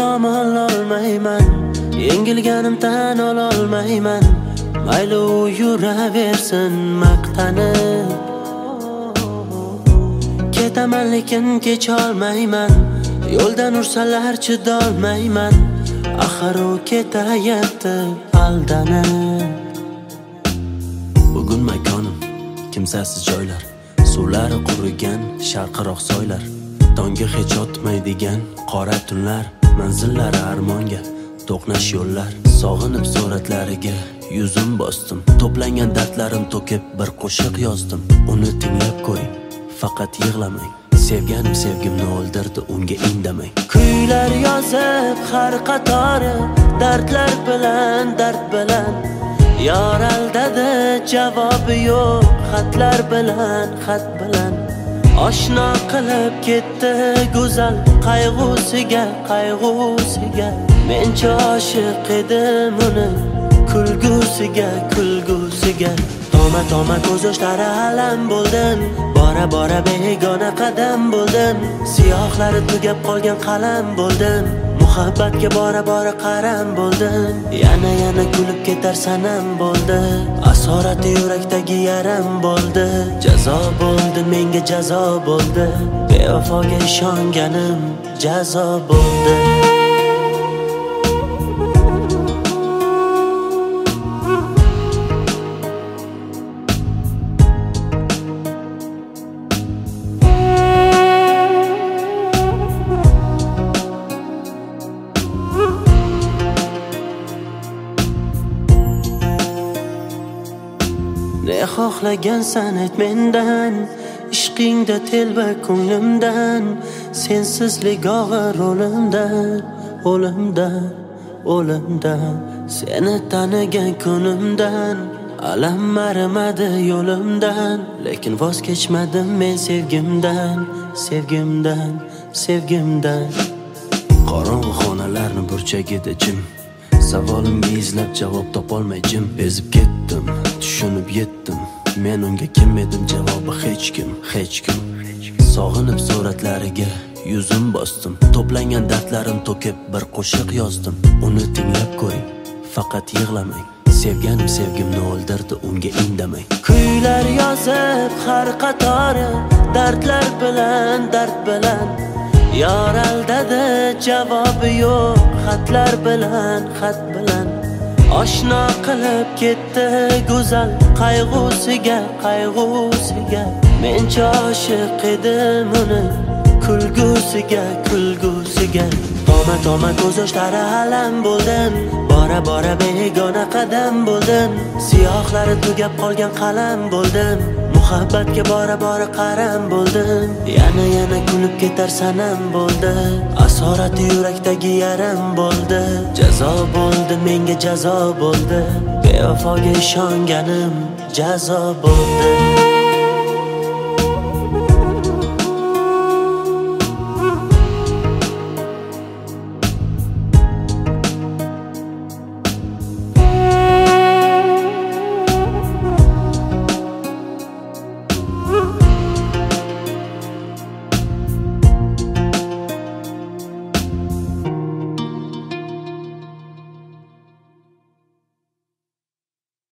yomonlolmayman yengilganim tan ololmayman. Mayli u yuraversin maqtanib ketaman lekin kecholmayman. Yo'ldan ursalar chidolmayman. Axir u ketayapti aldanib bugun makonim kimsasiz joylar. Suvlari qurigan sharqiroq soylar. Tongga hech otmaydigan qora tunlar manzillari armonga to'qnash yo'llar. Sog'inib suratlariga yuzim bosdim. To'plangan dardlarim to'kib bir qo'shiq yozdim. Uni tinglab ko'ring faqat yig'lamang. Sevganim sevgimni o'ldirdi unga indamang. Kuylar yozib har qatori dardlar bilan dard bilan. Yor aldadi javobi yo'q xatlar bilan xat bilan. Oshno qilib ketdi go'zal qayg'usiga qayg'usiga. Men choshiq edim uni kulgusiga kulgusiga. Toma toma ko'z yoshlari alam bo'ldim bora bora begona qadam bo'ldim siyohlari tugab qolgan qalam bo'ldim muhabbatga bora bora qaram bo'ldim yana yana kulib ketar sanam bo'ldi. Asorati yurakdagi yaram bo'ldi. Jazo bo'ldi menga jazo bo'ldi. Bevafoga ishonganim jazo bo'ldi. Ne xohlagansan ayt mendan ishqingda telba ko'nglimdan sensizlik og'ir o'limda o'limda o'limdan seni tanigan kunimdan alam marimadi yo'limdan lekin voz kechmadim men sevgimdan sevgimdan sevgimdan. Qorong'i xonalarni burchagida jim Savolimga izlab javob topolmay jim bezib ketdim. Tushunib yetdim. Men unga kim edim? Javobi hech kim hech kim. Sog'inib suratlariga yuzim bosdim. To'plangan dardlarim to'kib bir qo'shiq yozdim. Uni tinglab ko'ring faqat yig'lamang. Sevganim sevgimni o'ldirdi unga indamang. Kuylar yozib har qatori dardlar bilan dard bilan. Yor aldadi javobi yo'q xatlar bilan xat bilan. Oshno qilib ketdi go'zal qayg'usiga qayg'usiga. Men oshiq edim uni. Kulgusiga kulgusiga. Toma toma ko'z yoshlari alam bo'ldim. Bora bora begona qadam bo'ldim. Siyohlari tugab qolgan qalam bo'ldim. Muhabbatga bora bora qaram bo'ldim. Yana yana kulib ketar sanam bo'ldi asorati yurakdagi yaram bo'ldi. Jazo bo'ldi menga jazo bo'ldi. Bevafoga ishonganim jazo bo'ldi.